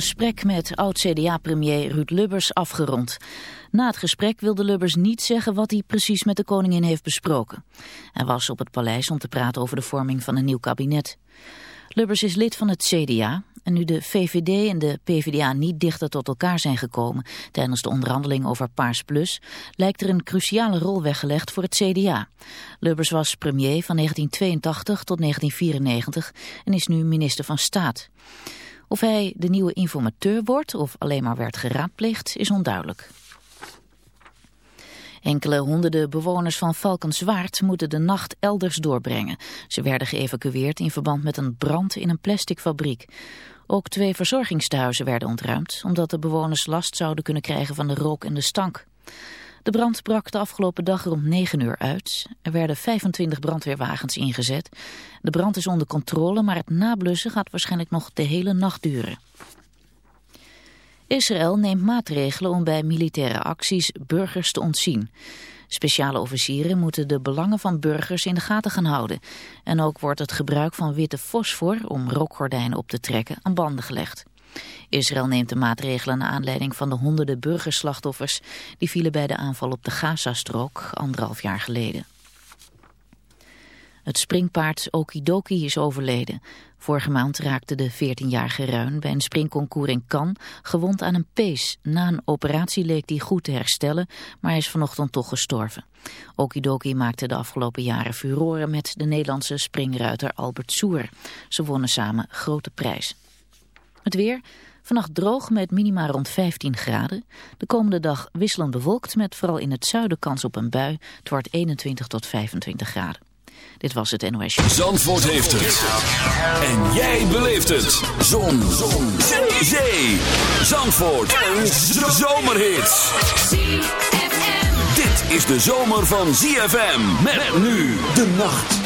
gesprek met oud-CDA-premier Ruud Lubbers afgerond. Na het gesprek wilde Lubbers niet zeggen wat hij precies met de koningin heeft besproken. Hij was op het paleis om te praten over de vorming van een nieuw kabinet. Lubbers is lid van het CDA en nu de VVD en de PvdA niet dichter tot elkaar zijn gekomen tijdens de onderhandeling over Paars Plus, lijkt er een cruciale rol weggelegd voor het CDA. Lubbers was premier van 1982 tot 1994 en is nu minister van Staat. Of hij de nieuwe informateur wordt of alleen maar werd geraadpleegd is onduidelijk. Enkele honderden bewoners van Valkenswaard moeten de nacht elders doorbrengen. Ze werden geëvacueerd in verband met een brand in een plasticfabriek. Ook twee verzorgingstehuizen werden ontruimd, omdat de bewoners last zouden kunnen krijgen van de rook en de stank. De brand brak de afgelopen dag rond 9 uur uit. Er werden 25 brandweerwagens ingezet. De brand is onder controle, maar het nablussen gaat waarschijnlijk nog de hele nacht duren. Israël neemt maatregelen om bij militaire acties burgers te ontzien. Speciale officieren moeten de belangen van burgers in de gaten gaan houden. En ook wordt het gebruik van witte fosfor om rookgordijnen op te trekken aan banden gelegd. Israël neemt de maatregelen naar aanleiding van de honderden burgerslachtoffers... die vielen bij de aanval op de Gazastrook anderhalf jaar geleden. Het springpaard Okidoki is overleden. Vorige maand raakte de 14-jarige Ruin bij een springconcours in Cannes gewond aan een pees. Na een operatie leek die goed te herstellen, maar hij is vanochtend toch gestorven. Okidoki maakte de afgelopen jaren furoren met de Nederlandse springruiter Albert Soer. Ze wonnen samen grote prijs. Het weer, vannacht droog met minima rond 15 graden. De komende dag wisselend bewolkt met vooral in het zuiden kans op een bui. Het wordt 21 tot 25 graden. Dit was het NOS. Zandvoort heeft het. En jij beleeft het. Zon. Zon. Zee. Zandvoort. Een zomerhit. Dit is de zomer van ZFM. Met nu de nacht.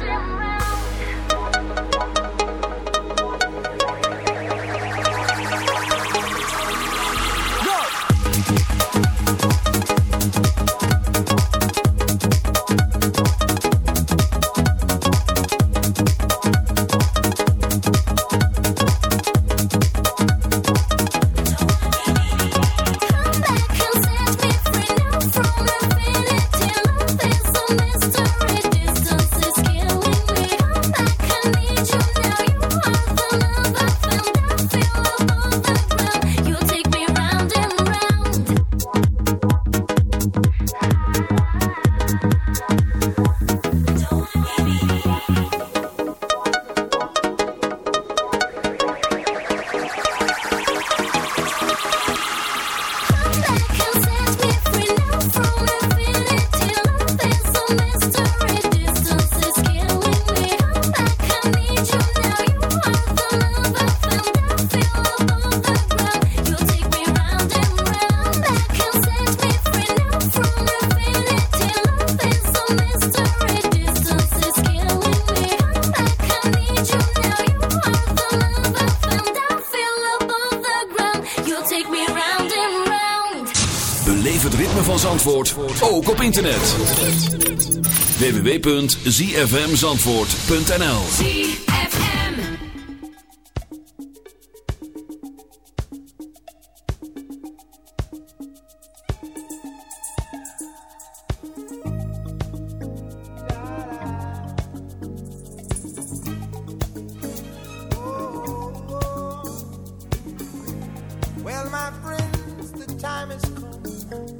对啊。internet. www.zfmzandvoort.nl ZFM Well, my friends, the time has come.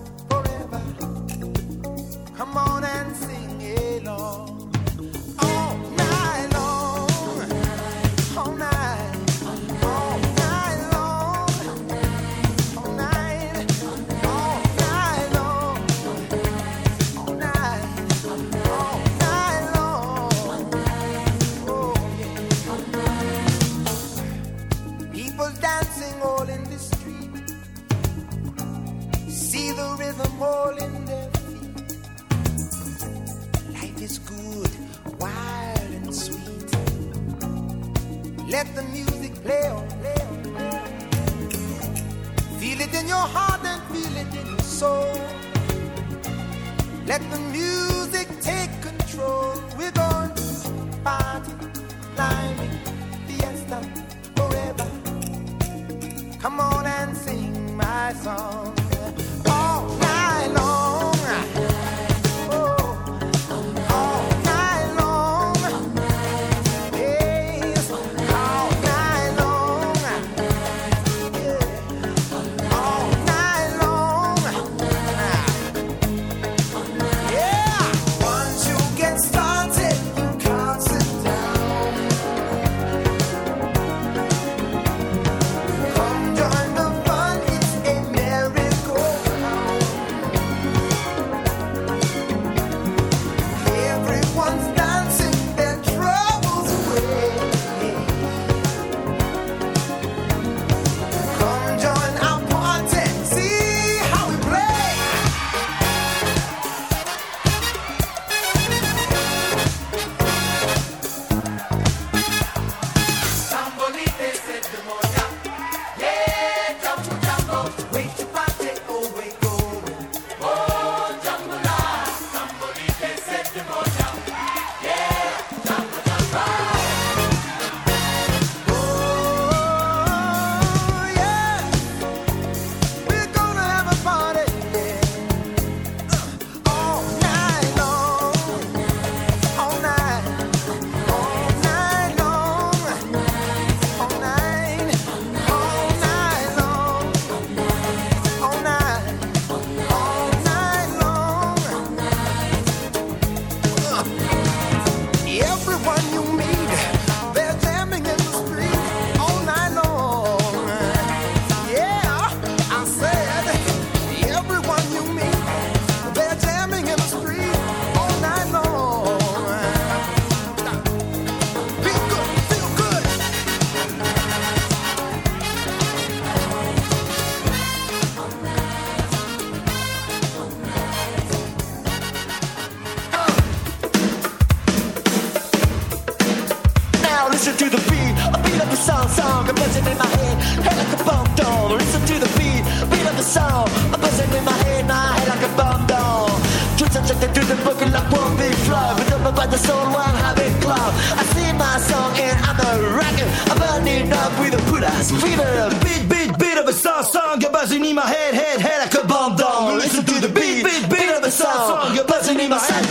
soul. I'm buzzing in my head, my head like a bomb doll. Truth subjected through the book and like won't be flow. But up about the soul while having glow. I sing my song and I'm a racket. I'm burning up with a put ass fever. Beat, beat, beat of a song, song. You're buzzing in my head, head, head like a bomb doll. Listen to the beat, beat, beat of a song, song. You're buzzing in my head.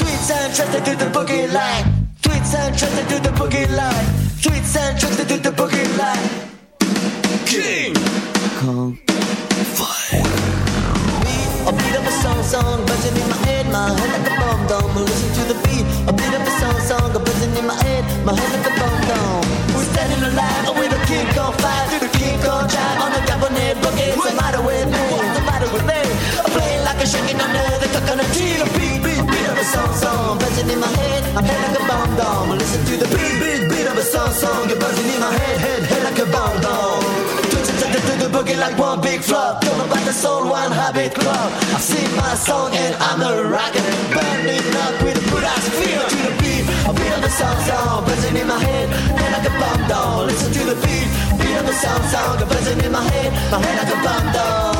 Tweets and trusted through the boogie line. Tweets and trusted through the boogie line. Tweets and trusted through the boogie line. King! com. Fine. I beat of a song, song, buzzing in my head, my head like a bomb dome. Listen to the beat. a beat of a song, song, buzzing in my head, my head like a bomb dome. We're standing alive, and we're the king on fire, through the king on drive on the cabinet bucket. What's the matter with me? What's the matter with me? I'm playing like a shaking under the coconut tree. The beat, beat, beat of a song, song, buzzing in my head, my head like a bomb dome. Listen to the beat, beat, beat of a song, song, you're buzzing in my head, head. To like one big flop. Don't know about the soul, one habit club. I sing my song and I'm a rocker. Burning up with a good ass feel to the beat. I of the song song, buzzing in my head, head like a bomb down. Listen to the beat, beat of the song song, buzzing in my head, my head like a bomb down.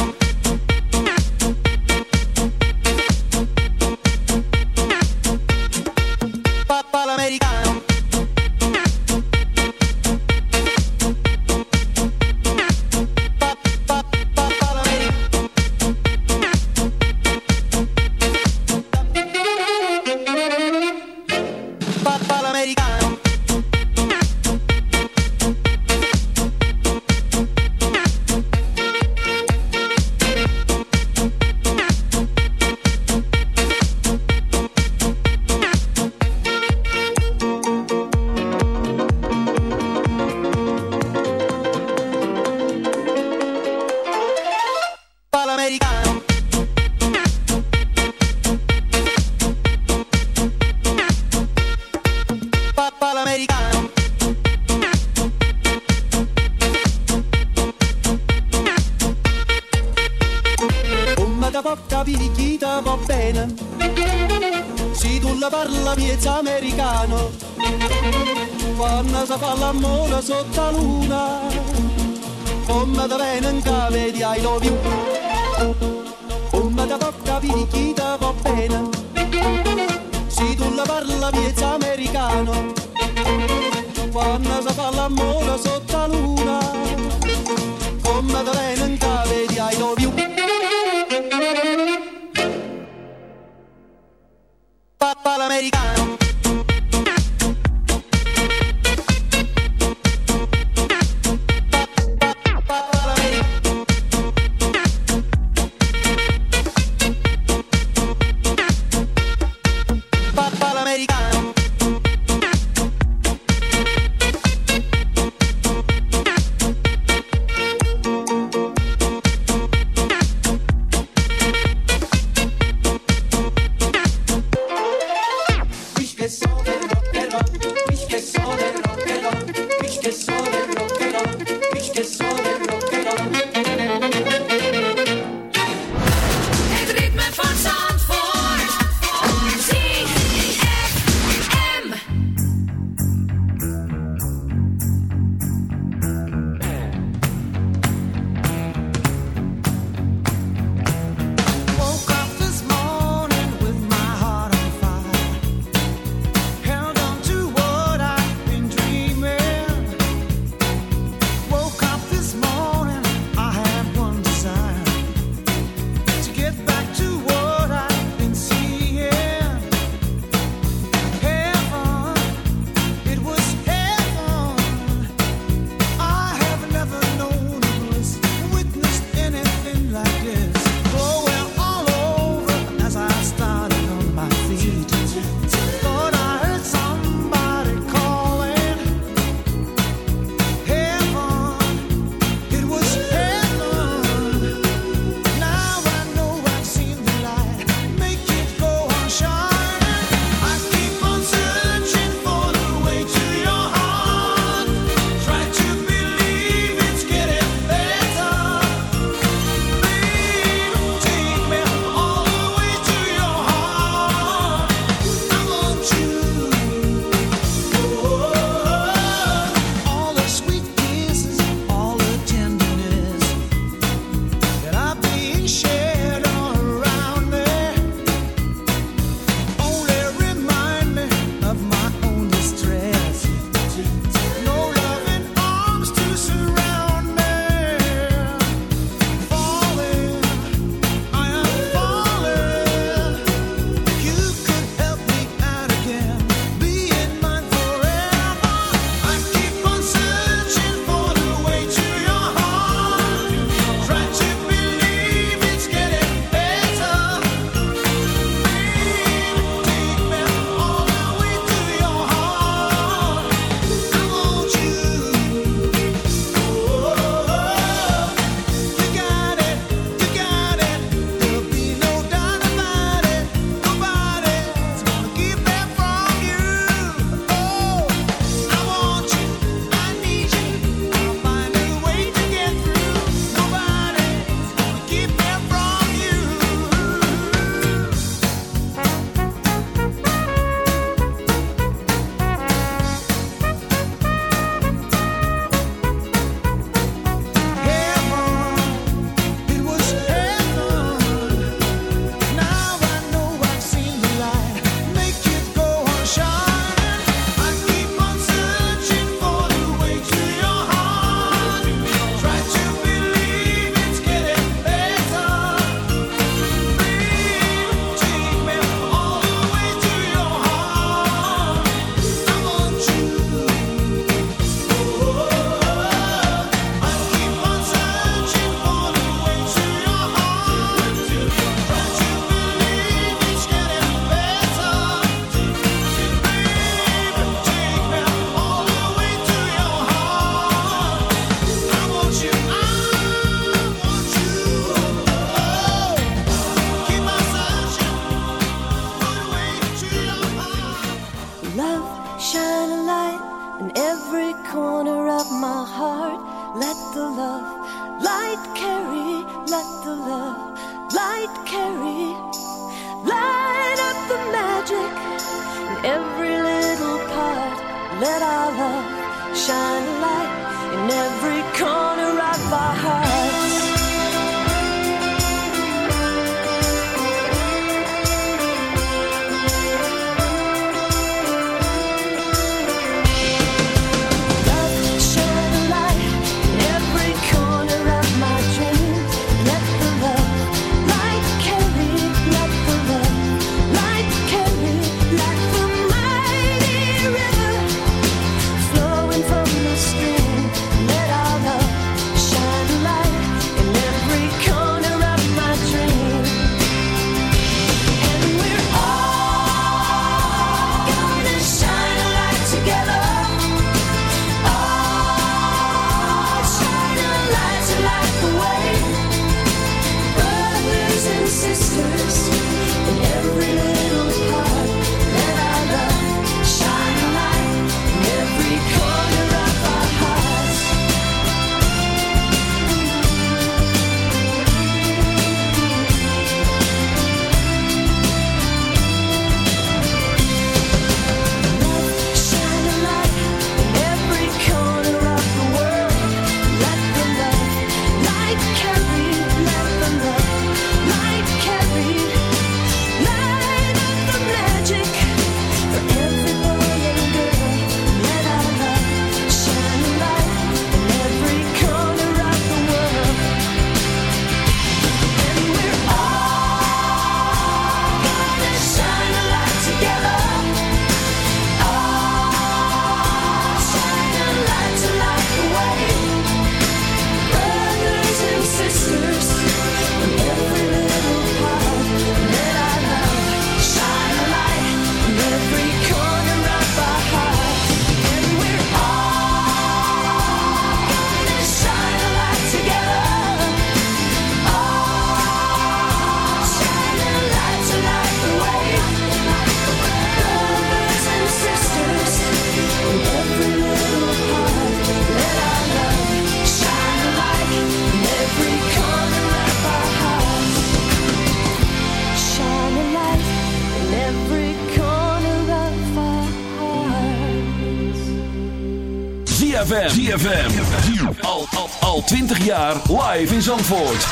Zandvoort.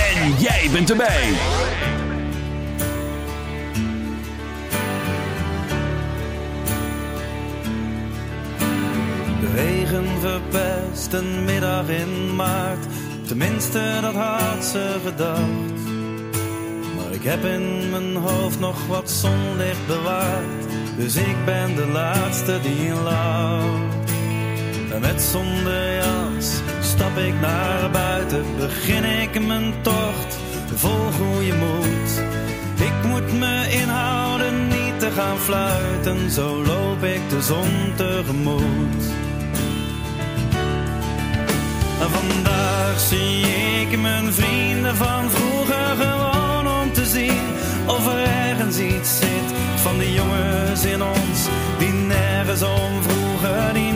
En jij bent erbij. De regen verpest een middag in maart. Tenminste, dat had ze gedacht. Maar ik heb in mijn hoofd nog wat zonlicht bewaard. Dus ik ben de laatste die lacht. En met zonder jas stap ik naar buiten. Begin ik mijn tocht vol goede moed. Ik moet me inhouden niet te gaan fluiten. Zo loop ik de zon tegemoet. Vandaag zie ik mijn vrienden van vroeger gewoon om te zien of er ergens iets zit van die jongens in ons die nergens om weten